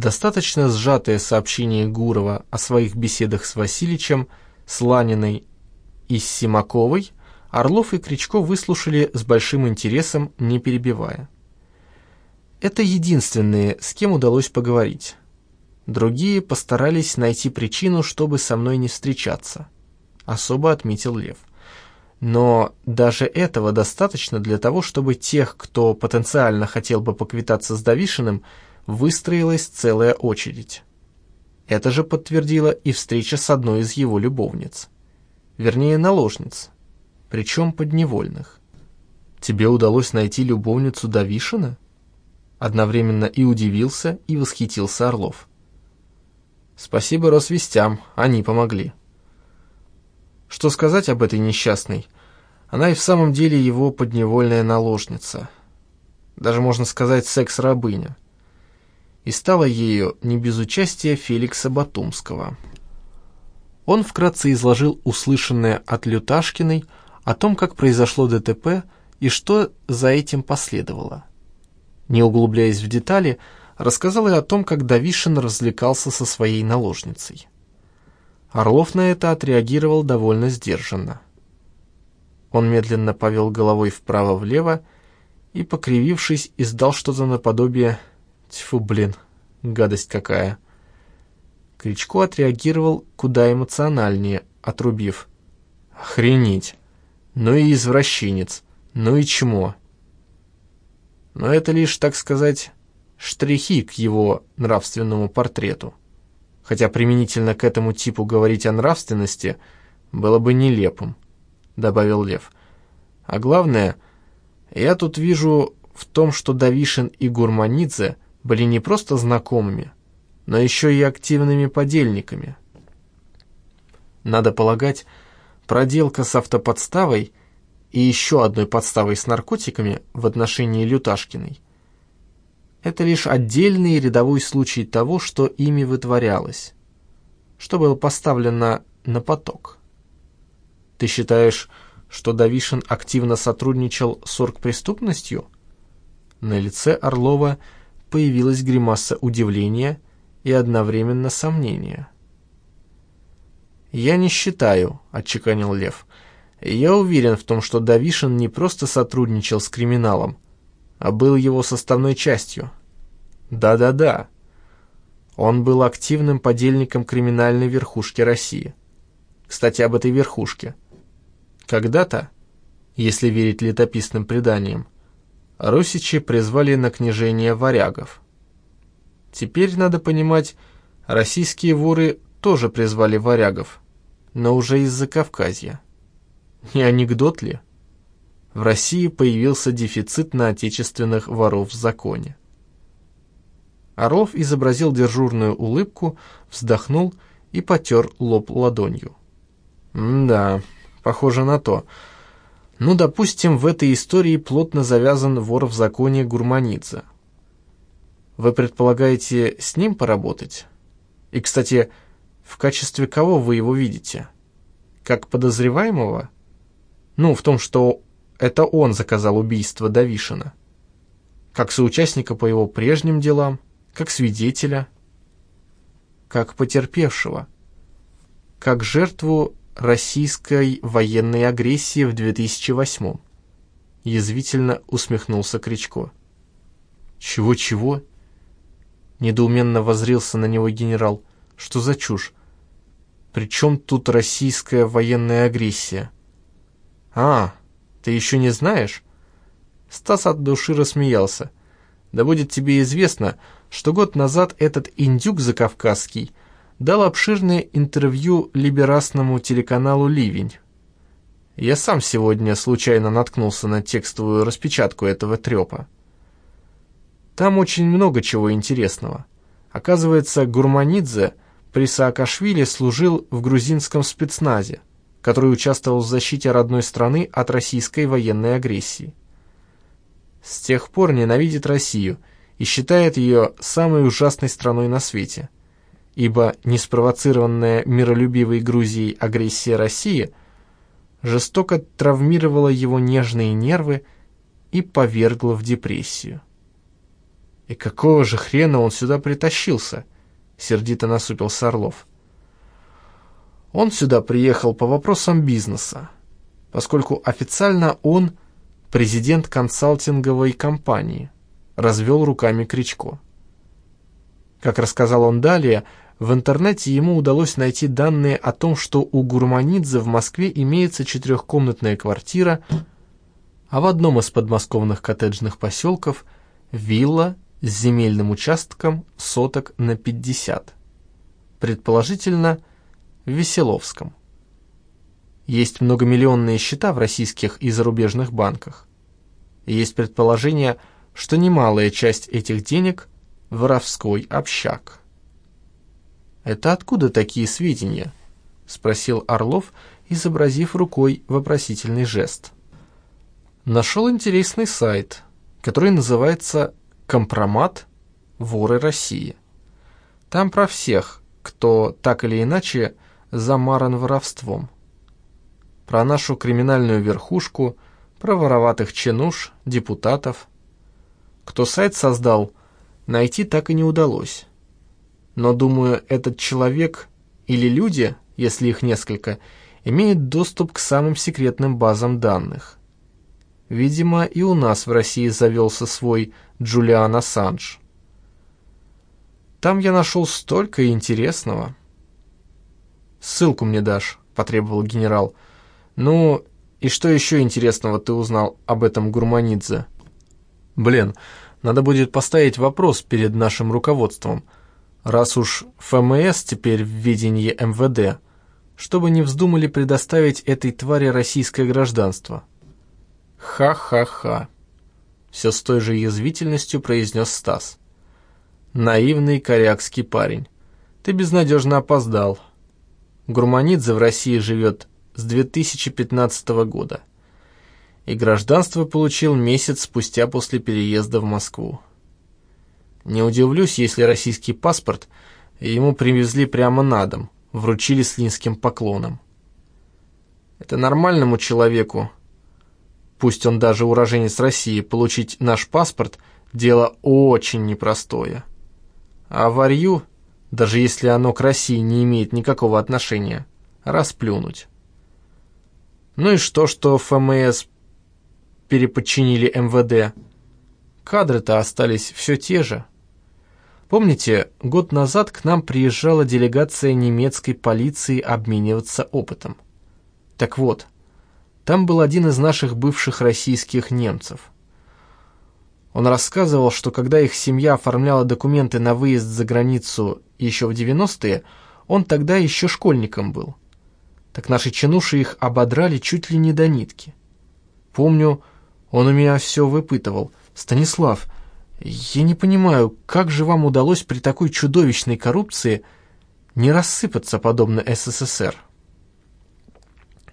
Достаточно сжатое сообщение Гурова о своих беседах с Васильичем, с Ланиной и Симаковой Орлов и Кричко выслушали с большим интересом, не перебивая. Это единственные, с кем удалось поговорить. Другие постарались найти причину, чтобы со мной не встречаться. Особо отметил Лев. Но даже этого достаточно для того, чтобы тех, кто потенциально хотел бы поквитаться с Давишиным, выстроилась целая очередь. Это же подтвердила и встреча с одной из его любовниц. Вернее, наложниц, причем подневольных. «Тебе удалось найти любовницу Давишина?» Одновременно и удивился, и восхитился Орлов. «Спасибо Росвестям, они помогли». Что сказать об этой несчастной? Она и в самом деле его подневольная наложница. Даже, можно сказать, секс-рабыня и стала ею не без участия Феликса Батумского. Он вкратце изложил услышанное от Люташкиной о том, как произошло ДТП и что за этим последовало. Не углубляясь в детали, рассказал и о том, как Давишин развлекался со своей наложницей. Орлов на это отреагировал довольно сдержанно. Он медленно повел головой вправо-влево и, покривившись, издал что-то наподобие Тьфу, блин, гадость какая. Кричко отреагировал куда эмоциональнее, отрубив. Охренеть. Ну и извращенец. Ну и чмо. Но это лишь, так сказать, штрихи к его нравственному портрету. Хотя применительно к этому типу говорить о нравственности было бы нелепым, добавил Лев. А главное, я тут вижу в том, что Давишин и Гурманидзе – были не просто знакомыми, но еще и активными подельниками. Надо полагать, проделка с автоподставой и еще одной подставой с наркотиками в отношении Люташкиной – это лишь отдельный рядовой случай того, что ими вытворялось, что было поставлено на поток. Ты считаешь, что Давишин активно сотрудничал с оргпреступностью? На лице Орлова – появилась гримаса удивления и одновременно сомнения. «Я не считаю», — отчеканил Лев. «Я уверен в том, что Давишин не просто сотрудничал с криминалом, а был его составной частью. Да-да-да. Он был активным подельником криминальной верхушки России. Кстати, об этой верхушке. Когда-то, если верить летописным преданиям, русичи призвали на княжение варягов. Теперь, надо понимать, российские воры тоже призвали варягов, но уже из-за Кавказья. Не анекдот ли? В России появился дефицит на отечественных воров в законе. Орлов изобразил дежурную улыбку, вздохнул и потер лоб ладонью. «Да, похоже на то. Ну, допустим, в этой истории плотно завязан вор в законе Гурманидзе. Вы предполагаете с ним поработать? И, кстати, в качестве кого вы его видите? Как подозреваемого? Ну, в том, что это он заказал убийство Давишина. Как соучастника по его прежним делам, как свидетеля, как потерпевшего, как жертву российской военной агрессии в 2008 Язвительно усмехнулся Кричко. «Чего-чего?» Недоуменно возрился на него генерал. «Что за чушь? При чем тут российская военная агрессия?» «А, ты еще не знаешь?» Стас от души рассмеялся. «Да будет тебе известно, что год назад этот индюк закавказский дал обширное интервью либерастному телеканалу «Ливень». Я сам сегодня случайно наткнулся на текстовую распечатку этого трепа. Там очень много чего интересного. Оказывается, Гурманидзе при Саакашвили служил в грузинском спецназе, который участвовал в защите родной страны от российской военной агрессии. С тех пор ненавидит Россию и считает ее самой ужасной страной на свете – ибо неспровоцированная миролюбивой Грузией агрессия России жестоко травмировала его нежные нервы и повергла в депрессию. «И какого же хрена он сюда притащился?» — сердито насупился Орлов. Он сюда приехал по вопросам бизнеса, поскольку официально он президент консалтинговой компании, развел руками Кричко. Как рассказал он далее, в интернете ему удалось найти данные о том, что у Гурманидзе в Москве имеется четырехкомнатная квартира, а в одном из подмосковных коттеджных поселков вилла с земельным участком соток на 50. Предположительно, в Веселовском. Есть многомиллионные счета в российских и зарубежных банках. Есть предположение, что немалая часть этих денег – воровской общак. «Это откуда такие сведения?» – спросил Орлов, изобразив рукой вопросительный жест. Нашел интересный сайт, который называется Компромат «Воры России». Там про всех, кто так или иначе замаран воровством. Про нашу криминальную верхушку, про вороватых чинуш, депутатов. Кто сайт создал, найти так и не удалось. Но, думаю, этот человек или люди, если их несколько, имеют доступ к самым секретным базам данных. Видимо, и у нас в России завелся свой Джулиан Ассанж. Там я нашел столько интересного. «Ссылку мне дашь», — потребовал генерал. «Ну, и что еще интересного ты узнал об этом Гурманидзе?» «Блин, надо будет поставить вопрос перед нашим руководством, раз уж ФМС теперь в видении МВД, чтобы не вздумали предоставить этой твари российское гражданство». «Ха-ха-ха», — все с той же язвительностью произнес Стас. «Наивный корякский парень. Ты безнадежно опоздал. Гурманидзе в России живет с 2015 года. И гражданство получил месяц спустя после переезда в Москву. Не удивлюсь, если российский паспорт ему привезли прямо на дом, вручили с линским поклоном. Это нормальному человеку пусть он даже уроженец России, получить наш паспорт – дело очень непростое. А варью, даже если оно к России не имеет никакого отношения, расплюнуть. Ну и что, что ФМС переподчинили МВД? Кадры-то остались все те же. Помните, год назад к нам приезжала делегация немецкой полиции обмениваться опытом? Так вот – там был один из наших бывших российских немцев. Он рассказывал, что когда их семья оформляла документы на выезд за границу еще в 90-е, он тогда еще школьником был. Так наши чинуши их ободрали чуть ли не до нитки. Помню, он у меня все выпытывал. «Станислав, я не понимаю, как же вам удалось при такой чудовищной коррупции не рассыпаться подобно СССР?»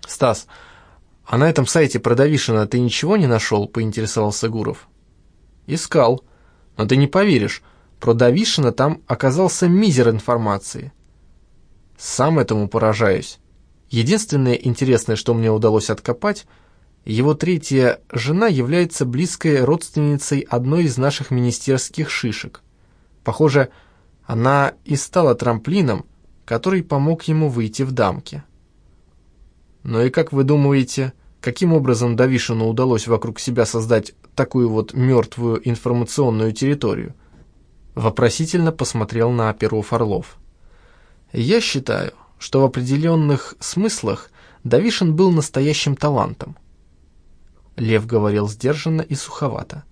«Стас, «А на этом сайте про Давишина ты ничего не нашел?» — поинтересовался Гуров. «Искал. Но ты не поверишь, про Давишина там оказался мизер информации. Сам этому поражаюсь. Единственное интересное, что мне удалось откопать, его третья жена является близкой родственницей одной из наших министерских шишек. Похоже, она и стала трамплином, который помог ему выйти в дамки. Ну и как вы думаете, каким образом Давишину удалось вокруг себя создать такую вот мертвую информационную территорию? Вопросительно посмотрел на Перов Орлов. Я считаю, что в определенных смыслах Давишин был настоящим талантом. Лев говорил сдержанно и суховато.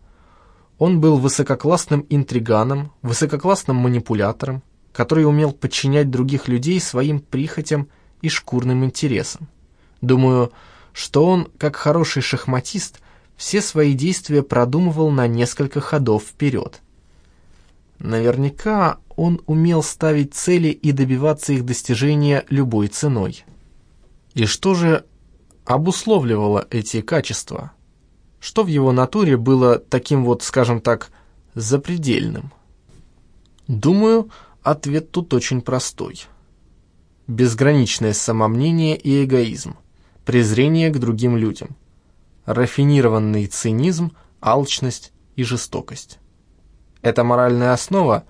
Он был высококлассным интриганом, высококлассным манипулятором, который умел подчинять других людей своим прихотям и шкурным интересам. Думаю, что он, как хороший шахматист, все свои действия продумывал на несколько ходов вперед. Наверняка он умел ставить цели и добиваться их достижения любой ценой. И что же обусловливало эти качества? Что в его натуре было таким вот, скажем так, запредельным? Думаю, ответ тут очень простой. Безграничное самомнение и эгоизм презрение к другим людям, рафинированный цинизм, алчность и жестокость. это моральная основа,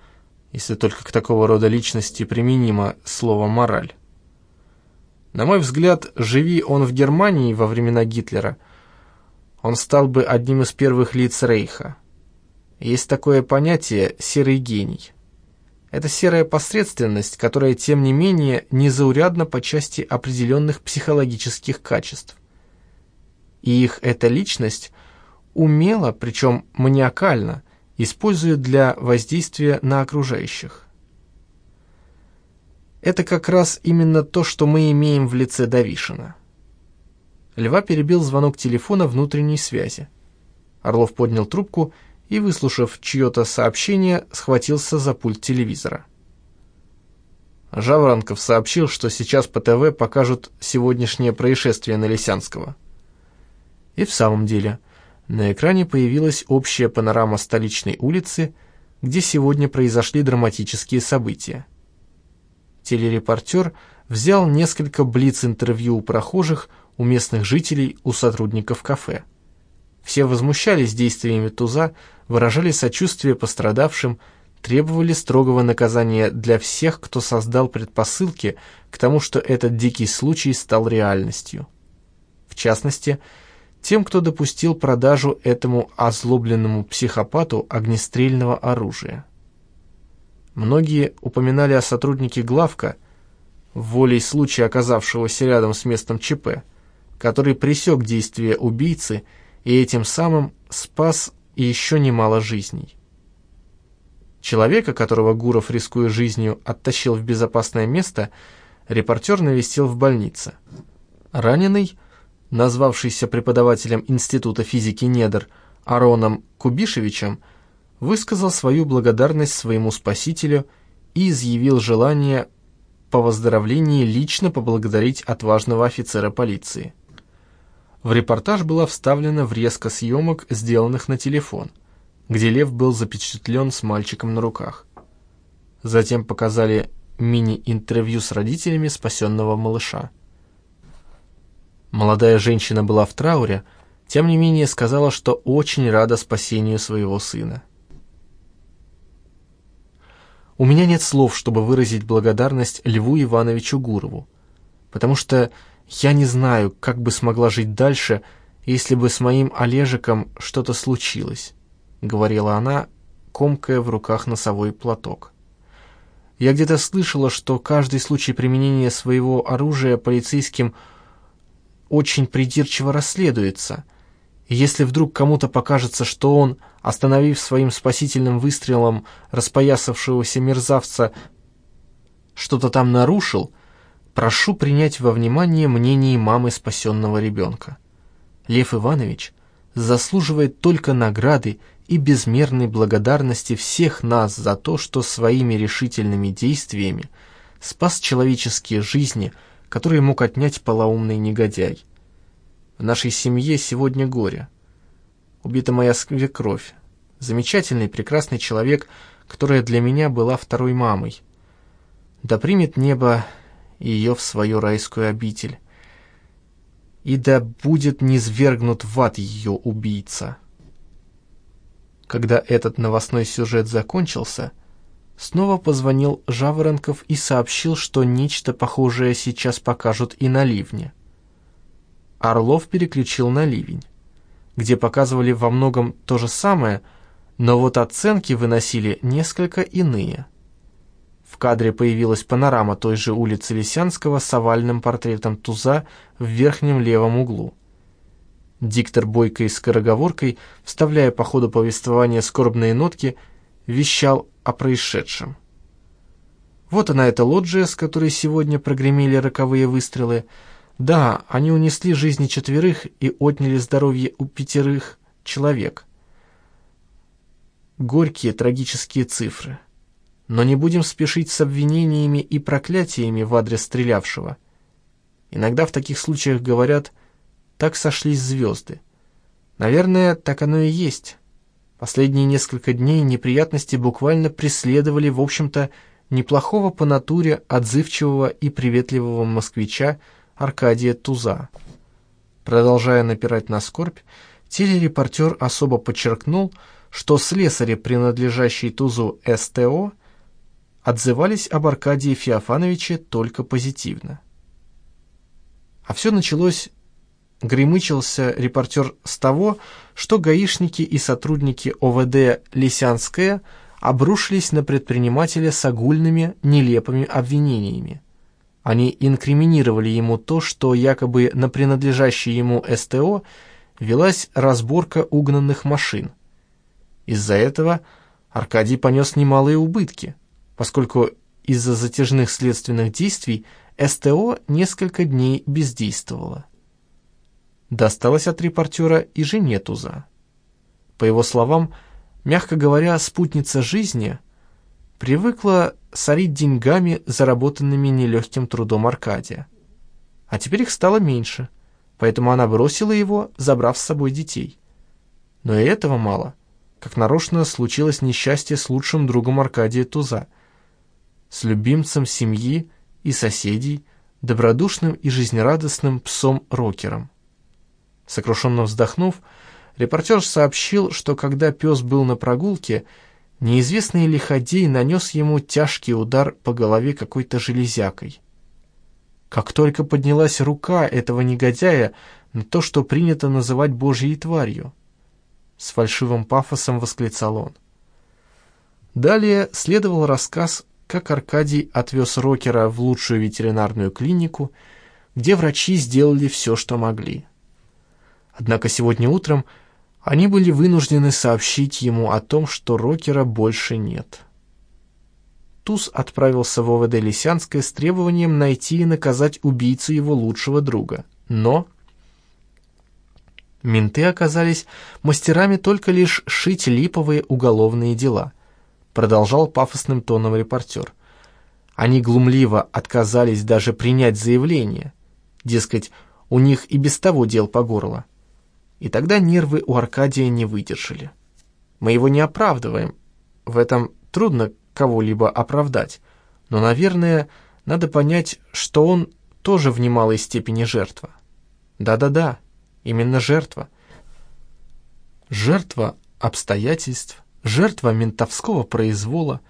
если только к такого рода личности применимо слово «мораль». На мой взгляд, живи он в Германии во времена Гитлера, он стал бы одним из первых лиц Рейха. Есть такое понятие «серый гений». Это серая посредственность, которая, тем не менее, незаурядна по части определенных психологических качеств. И их эта личность умело, причем маниакально, использует для воздействия на окружающих. Это как раз именно то, что мы имеем в лице Давишина. Льва перебил звонок телефона внутренней связи. Орлов поднял трубку и, выслушав чье-то сообщение, схватился за пульт телевизора. Жаворонков сообщил, что сейчас по ТВ покажут сегодняшнее происшествие на Лисянского. И в самом деле, на экране появилась общая панорама столичной улицы, где сегодня произошли драматические события. Телерепортер взял несколько блиц-интервью у прохожих, у местных жителей, у сотрудников кафе. Все возмущались действиями Туза, выражали сочувствие пострадавшим, требовали строгого наказания для всех, кто создал предпосылки к тому, что этот дикий случай стал реальностью. В частности, тем, кто допустил продажу этому озлобленному психопату огнестрельного оружия. Многие упоминали о сотруднике главка, волей случая оказавшегося рядом с местом ЧП, который пресек действия убийцы и этим самым спас еще немало жизней. Человека, которого Гуров, рискуя жизнью, оттащил в безопасное место, репортер навестил в больнице. Раненый, назвавшийся преподавателем Института физики Недр Ароном Кубишевичем, высказал свою благодарность своему спасителю и изъявил желание по выздоровлении лично поблагодарить отважного офицера полиции. В репортаж была вставлена врезка съемок, сделанных на телефон, где Лев был запечатлен с мальчиком на руках. Затем показали мини-интервью с родителями спасенного малыша. Молодая женщина была в трауре, тем не менее сказала, что очень рада спасению своего сына. У меня нет слов, чтобы выразить благодарность Льву Ивановичу Гурову, потому что я не знаю, как бы смогла жить дальше, если бы с моим Олежиком что-то случилось», — говорила она, комкая в руках носовой платок. «Я где-то слышала, что каждый случай применения своего оружия полицейским очень придирчиво расследуется, если вдруг кому-то покажется, что он, остановив своим спасительным выстрелом распоясавшегося мерзавца, что-то там нарушил — прошу принять во внимание мнение мамы спасенного ребенка. Лев Иванович заслуживает только награды и безмерной благодарности всех нас за то, что своими решительными действиями спас человеческие жизни, которые мог отнять полоумный негодяй. В нашей семье сегодня горе. Убита моя свекровь, замечательный, прекрасный человек, которая для меня была второй мамой. Да примет небо ее в свою райскую обитель. И да будет низвергнут в ад ее убийца. Когда этот новостной сюжет закончился, снова позвонил Жаворонков и сообщил, что нечто похожее сейчас покажут и на ливне. Орлов переключил на ливень, где показывали во многом то же самое, но вот оценки выносили несколько иные – в кадре появилась панорама той же улицы Лисянского с овальным портретом Туза в верхнем левом углу. Диктор бойкой скороговоркой, вставляя по ходу повествования скорбные нотки, вещал о происшедшем. Вот она эта лоджия, с которой сегодня прогремели роковые выстрелы. Да, они унесли жизни четверых и отняли здоровье у пятерых человек. Горькие трагические цифры. Но не будем спешить с обвинениями и проклятиями в адрес стрелявшего. Иногда в таких случаях говорят «так сошлись звезды». Наверное, так оно и есть. Последние несколько дней неприятности буквально преследовали, в общем-то, неплохого по натуре, отзывчивого и приветливого москвича Аркадия Туза. Продолжая напирать на скорбь, телерепортер особо подчеркнул, что слесари, принадлежащие Тузу СТО, отзывались об Аркадии Феофановиче только позитивно. А все началось, гремычился репортер с того, что гаишники и сотрудники ОВД «Лисянская» обрушились на предпринимателя с огульными, нелепыми обвинениями. Они инкриминировали ему то, что якобы на принадлежащей ему СТО велась разборка угнанных машин. Из-за этого Аркадий понес немалые убытки, поскольку из-за затяжных следственных действий СТО несколько дней бездействовало. Досталось от репортера и жене Туза. По его словам, мягко говоря, спутница жизни привыкла сорить деньгами, заработанными нелегким трудом Аркадия. А теперь их стало меньше, поэтому она бросила его, забрав с собой детей. Но и этого мало. Как нарочно случилось несчастье с лучшим другом Аркадия Туза, с любимцем семьи и соседей, добродушным и жизнерадостным псом-рокером. Сокрушенно вздохнув, репортер сообщил, что когда пес был на прогулке, неизвестный лиходей нанес ему тяжкий удар по голове какой-то железякой. Как только поднялась рука этого негодяя на то, что принято называть божьей тварью, с фальшивым пафосом восклицал он. Далее следовал рассказ, как Аркадий отвез Рокера в лучшую ветеринарную клинику, где врачи сделали все, что могли. Однако сегодня утром они были вынуждены сообщить ему о том, что Рокера больше нет. Туз отправился в ОВД Лисянское с требованием найти и наказать убийцу его лучшего друга. Но менты оказались мастерами только лишь шить липовые уголовные дела, продолжал пафосным тоном репортер. Они глумливо отказались даже принять заявление. Дескать, у них и без того дел по горло. И тогда нервы у Аркадия не выдержали. Мы его не оправдываем. В этом трудно кого-либо оправдать. Но, наверное, надо понять, что он тоже в немалой степени жертва. Да-да-да, именно жертва. Жертва обстоятельств, жертва ментовского произвола,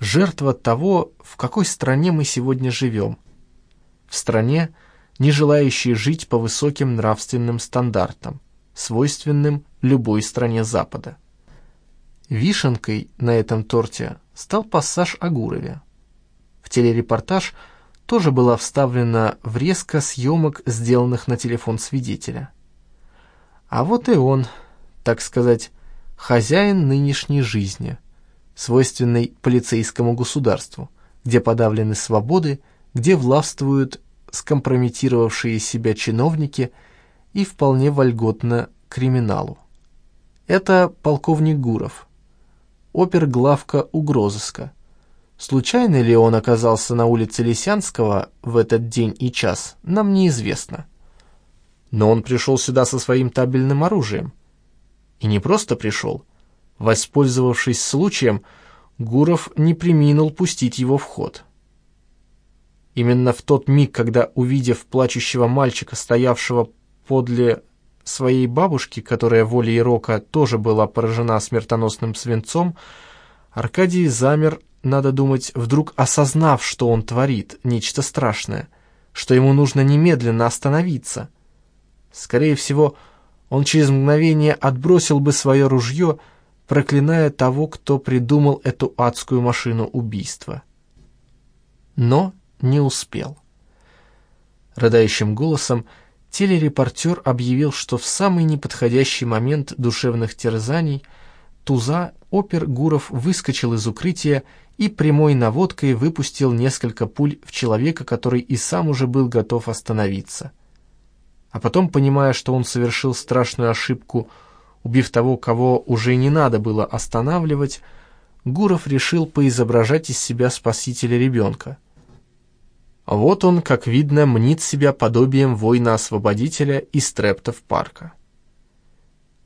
жертва того, в какой стране мы сегодня живем. В стране, не желающей жить по высоким нравственным стандартам, свойственным любой стране Запада. Вишенкой на этом торте стал пассаж о Гурове. В телерепортаж тоже была вставлена врезка съемок, сделанных на телефон свидетеля. А вот и он, так сказать, хозяин нынешней жизни, свойственной полицейскому государству, где подавлены свободы, где властвуют скомпрометировавшие себя чиновники – и вполне вольготно криминалу. Это полковник Гуров, оперглавка угрозыска. Случайно ли он оказался на улице Лисянского в этот день и час, нам неизвестно. Но он пришел сюда со своим табельным оружием. И не просто пришел. Воспользовавшись случаем, Гуров не приминул пустить его в ход. Именно в тот миг, когда, увидев плачущего мальчика, стоявшего подле своей бабушки, которая волей Рока тоже была поражена смертоносным свинцом, Аркадий замер, надо думать, вдруг осознав, что он творит, нечто страшное, что ему нужно немедленно остановиться. Скорее всего, он через мгновение отбросил бы свое ружье, проклиная того, кто придумал эту адскую машину убийства. Но не успел. Рыдающим голосом телерепортер объявил, что в самый неподходящий момент душевных терзаний Туза опер Гуров выскочил из укрытия и прямой наводкой выпустил несколько пуль в человека, который и сам уже был готов остановиться. А потом, понимая, что он совершил страшную ошибку, убив того, кого уже не надо было останавливать, Гуров решил поизображать из себя спасителя ребенка. Вот он, как видно, мнит себя подобием воина-освободителя из трептов парка.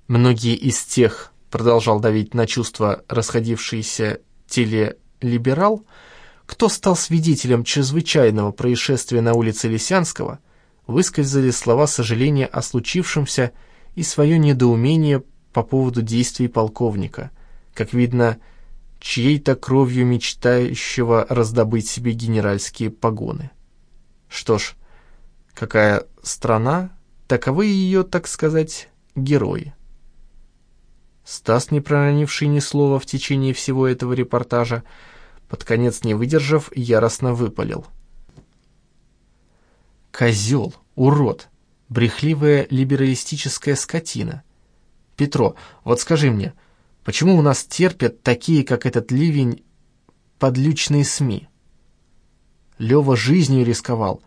Многие из тех, продолжал давить на чувства расходившийся телелиберал, кто стал свидетелем чрезвычайного происшествия на улице Лисянского, высказали слова сожаления о случившемся и свое недоумение по поводу действий полковника – как видно, чьей-то кровью мечтающего раздобыть себе генеральские погоны. Что ж, какая страна, таковы ее, так сказать, герои. Стас, не проронивший ни слова в течение всего этого репортажа, под конец не выдержав, яростно выпалил. «Козел! Урод! Брехливая либералистическая скотина! Петро, вот скажи мне, почему у нас терпят такие, как этот ливень, подлючные СМИ? Лева жизнью рисковал,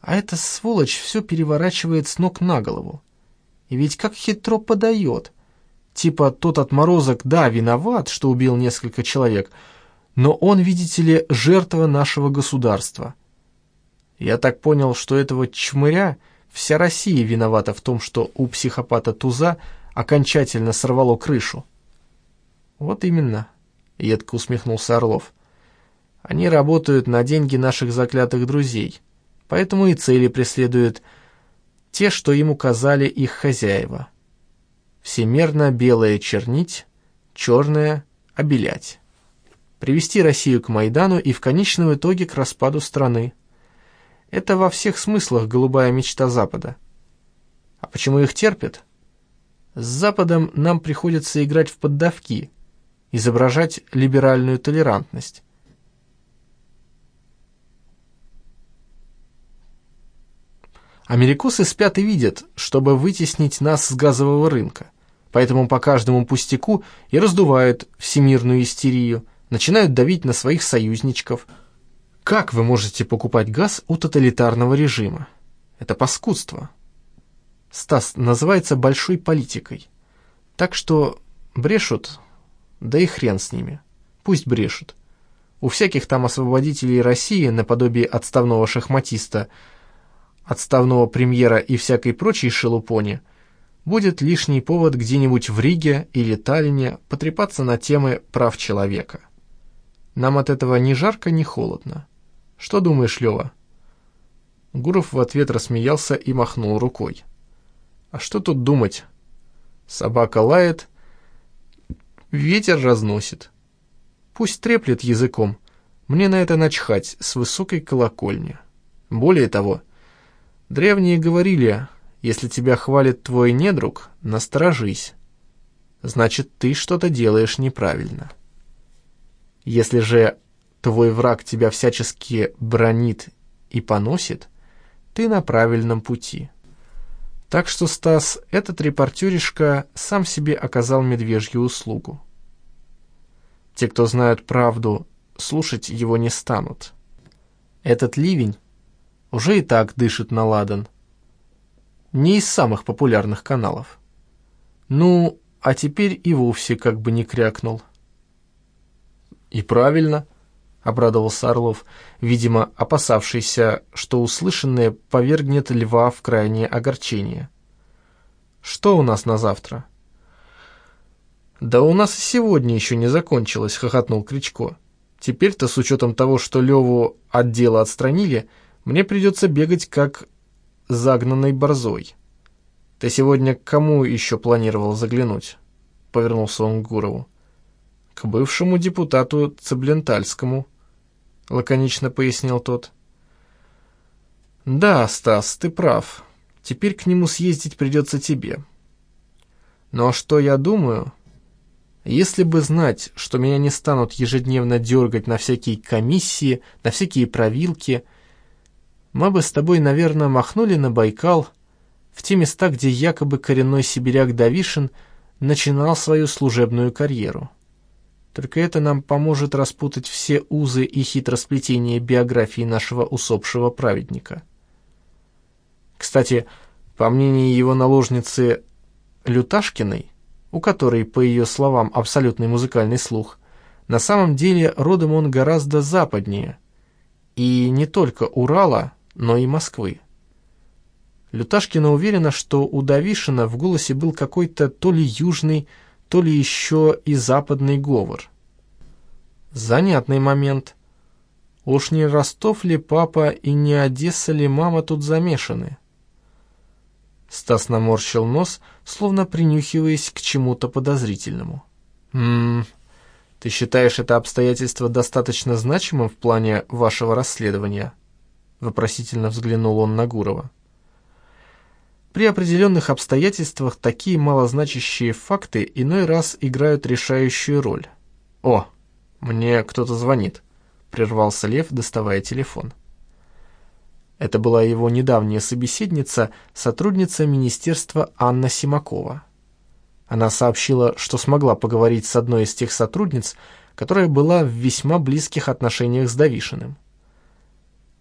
а эта сволочь все переворачивает с ног на голову. И ведь как хитро подает. Типа тот отморозок, да, виноват, что убил несколько человек, но он, видите ли, жертва нашего государства. Я так понял, что этого чмыря вся Россия виновата в том, что у психопата Туза окончательно сорвало крышу. Вот именно, едко усмехнулся Орлов. Они работают на деньги наших заклятых друзей, поэтому и цели преследуют те, что им указали их хозяева. Всемерно белое чернить, черное обелять. Привести Россию к Майдану и в конечном итоге к распаду страны. Это во всех смыслах голубая мечта Запада. А почему их терпят? С Западом нам приходится играть в поддавки, изображать либеральную толерантность. Америкосы спят и видят, чтобы вытеснить нас с газового рынка. Поэтому по каждому пустяку и раздувают всемирную истерию, начинают давить на своих союзничков. Как вы можете покупать газ у тоталитарного режима? Это паскудство. Стас называется большой политикой. Так что брешут, да и хрен с ними. Пусть брешут. У всяких там освободителей России, наподобие отставного шахматиста – отставного премьера и всякой прочей шелупони, будет лишний повод где-нибудь в Риге или Таллине потрепаться на темы прав человека. Нам от этого ни жарко, ни холодно. Что думаешь, Лева? Гуров в ответ рассмеялся и махнул рукой. А что тут думать? Собака лает, ветер разносит. Пусть треплет языком, мне на это начхать с высокой колокольни. Более того, Древние говорили, если тебя хвалит твой недруг, насторожись. Значит, ты что-то делаешь неправильно. Если же твой враг тебя всячески бронит и поносит, ты на правильном пути. Так что, Стас, этот репортеришка сам себе оказал медвежью услугу. Те, кто знают правду, слушать его не станут. Этот ливень уже и так дышит на ладан. Не из самых популярных каналов. Ну, а теперь и вовсе как бы не крякнул. «И правильно», — обрадовался Орлов, видимо, опасавшийся, что услышанное повергнет льва в крайнее огорчение. «Что у нас на завтра?» «Да у нас и сегодня еще не закончилось», — хохотнул Кричко. «Теперь-то, с учетом того, что Леву от дела отстранили, — мне придется бегать как загнанный борзой. Ты сегодня к кому еще планировал заглянуть?» Повернулся он к Гурову. «К бывшему депутату Цеблентальскому», — лаконично пояснил тот. «Да, Стас, ты прав. Теперь к нему съездить придется тебе. Но что я думаю? Если бы знать, что меня не станут ежедневно дергать на всякие комиссии, на всякие провилки, — мы бы с тобой, наверное, махнули на Байкал, в те места, где якобы коренной сибиряк Давишин начинал свою служебную карьеру. Только это нам поможет распутать все узы и хитросплетения биографии нашего усопшего праведника. Кстати, по мнению его наложницы Люташкиной, у которой, по ее словам, абсолютный музыкальный слух, на самом деле родом он гораздо западнее, и не только Урала, но и Москвы. Люташкина уверена, что у Давишина в голосе был какой-то то ли южный, то ли еще и западный говор. Занятный момент. Уж не Ростов ли папа и не Одесса ли мама тут замешаны? Стас наморщил нос, словно принюхиваясь к чему-то подозрительному. «Ммм, Ты считаешь это обстоятельство достаточно значимым в плане вашего расследования?» Вопросительно взглянул он на Гурова. При определенных обстоятельствах такие малозначащие факты иной раз играют решающую роль. «О, мне кто-то звонит», — прервался Лев, доставая телефон. Это была его недавняя собеседница, сотрудница министерства Анна Симакова. Она сообщила, что смогла поговорить с одной из тех сотрудниц, которая была в весьма близких отношениях с Давишиным.